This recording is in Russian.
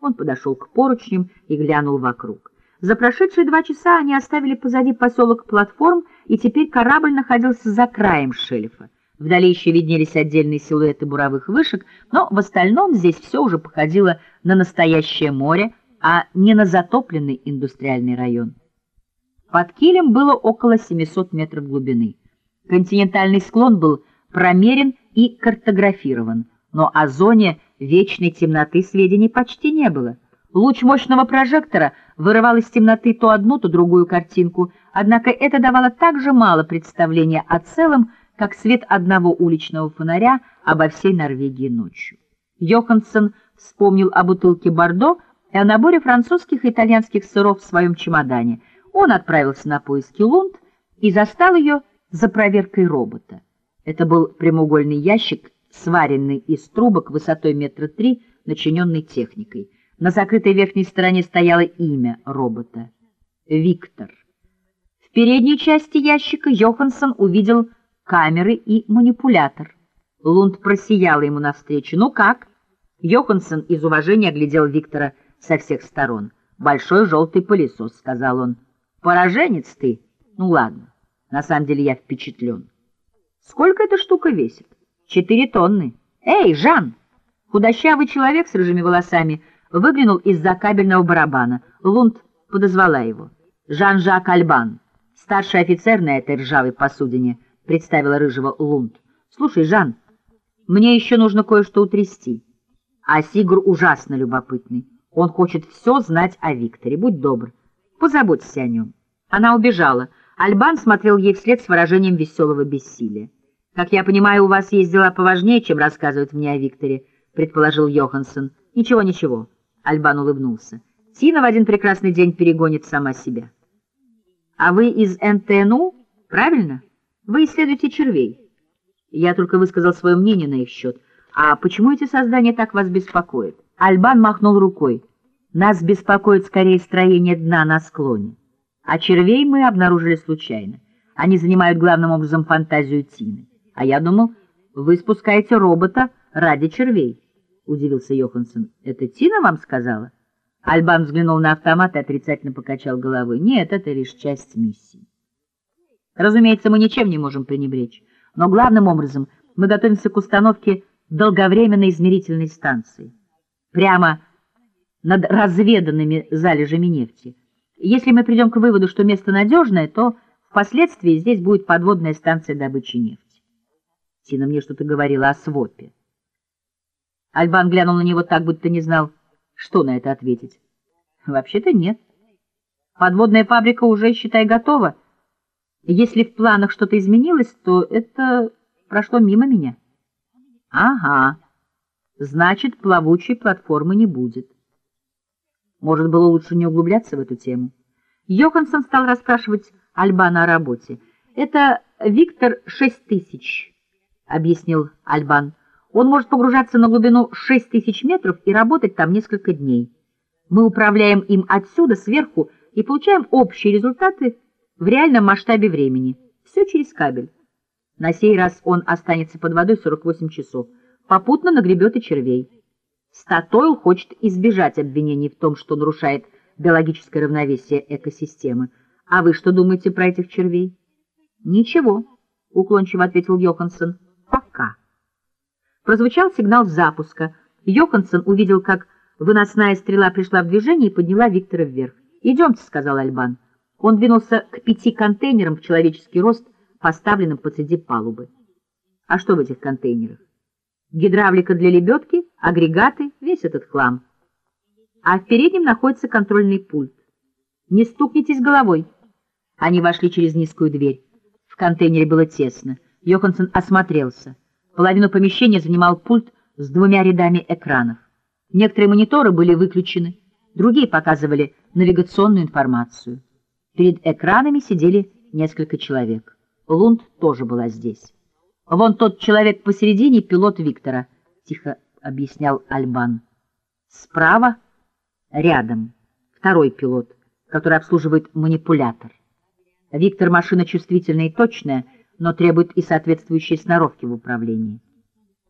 Он подошел к поручням и глянул вокруг. За прошедшие два часа они оставили позади поселок платформ, и теперь корабль находился за краем шельфа. Вдали еще виднелись отдельные силуэты буровых вышек, но в остальном здесь все уже походило на настоящее море, а не на затопленный индустриальный район. Под килем было около 700 метров глубины. Континентальный склон был промерен и картографирован, но о зоне вечной темноты сведений почти не было. Луч мощного прожектора вырывал из темноты то одну, то другую картинку, однако это давало так же мало представления о целом, как свет одного уличного фонаря обо всей Норвегии ночью. Йоханссон вспомнил о бутылке Бордо и о наборе французских и итальянских сыров в своем чемодане. Он отправился на поиски Лунд и застал ее за проверкой робота. Это был прямоугольный ящик, сваренный из трубок высотой метра три, начиненный техникой. На закрытой верхней стороне стояло имя робота — Виктор. В передней части ящика Йоханссон увидел камеры и манипулятор. Лунд просияла ему навстречу. «Ну как?» Йоханссон из уважения оглядел Виктора со всех сторон. «Большой желтый пылесос», — сказал он. «Пораженец ты? Ну ладно, на самом деле я впечатлен». «Сколько эта штука весит?» «Четыре тонны». «Эй, Жан!» Худощавый человек с рыжими волосами выглянул из-за кабельного барабана. Лунд подозвала его. «Жан-Жак Альбан, старший офицер на этой ржавой посудине» представила рыжего Лунд. «Слушай, Жан, мне еще нужно кое-что утрясти. А Сигур ужасно любопытный. Он хочет все знать о Викторе. Будь добр, позаботься о нем». Она убежала. Альбан смотрел ей вслед с выражением веселого бессилия. «Как я понимаю, у вас есть дела поважнее, чем рассказывать мне о Викторе», — предположил Йоханссон. «Ничего, ничего», — Альбан улыбнулся. «Тина в один прекрасный день перегонит сама себя». «А вы из НТНУ, правильно?» Вы исследуете червей. Я только высказал свое мнение на их счет. А почему эти создания так вас беспокоят? Альбан махнул рукой. Нас беспокоит скорее строение дна на склоне. А червей мы обнаружили случайно. Они занимают главным образом фантазию Тины. А я думал, вы спускаете робота ради червей. Удивился Йоханссон. Это Тина вам сказала? Альбан взглянул на автомат и отрицательно покачал головой. Нет, это лишь часть миссии. Разумеется, мы ничем не можем пренебречь, но главным образом мы готовимся к установке долговременной измерительной станции, прямо над разведанными залежами нефти. Если мы придем к выводу, что место надежное, то впоследствии здесь будет подводная станция добычи нефти. Тина мне что-то говорила о СВОПе. Альбан глянул на него так, будто не знал, что на это ответить. Вообще-то нет. Подводная фабрика уже, считай, готова — если в планах что-то изменилось, то это прошло мимо меня. Ага, значит, плавучей платформы не будет. Может, было лучше не углубляться в эту тему. Йоханссон стал расспрашивать Альбана о работе. «Это Виктор 6000», — объяснил Альбан. «Он может погружаться на глубину 6000 метров и работать там несколько дней. Мы управляем им отсюда, сверху, и получаем общие результаты в реальном масштабе времени. Все через кабель. На сей раз он останется под водой 48 часов. Попутно нагребет и червей. Статойл хочет избежать обвинений в том, что нарушает биологическое равновесие экосистемы. А вы что думаете про этих червей? Ничего, уклончиво ответил Йоханссон. Прозвучал сигнал запуска. Йоханссон увидел, как выносная стрела пришла в движение и подняла Виктора вверх. «Идемте», — сказал Альбан. Он двинулся к пяти контейнерам в человеческий рост, поставленным посреди палубы. А что в этих контейнерах? Гидравлика для лебедки, агрегаты, весь этот хлам. А в переднем находится контрольный пульт. Не стукнитесь головой. Они вошли через низкую дверь. В контейнере было тесно. Йоханссон осмотрелся. Половину помещения занимал пульт с двумя рядами экранов. Некоторые мониторы были выключены, другие показывали навигационную информацию. Перед экранами сидели несколько человек. Лунд тоже была здесь. «Вон тот человек посередине, пилот Виктора», — тихо объяснял Альбан. «Справа, рядом, второй пилот, который обслуживает манипулятор. Виктор — машина чувствительная и точная, но требует и соответствующей сноровки в управлении.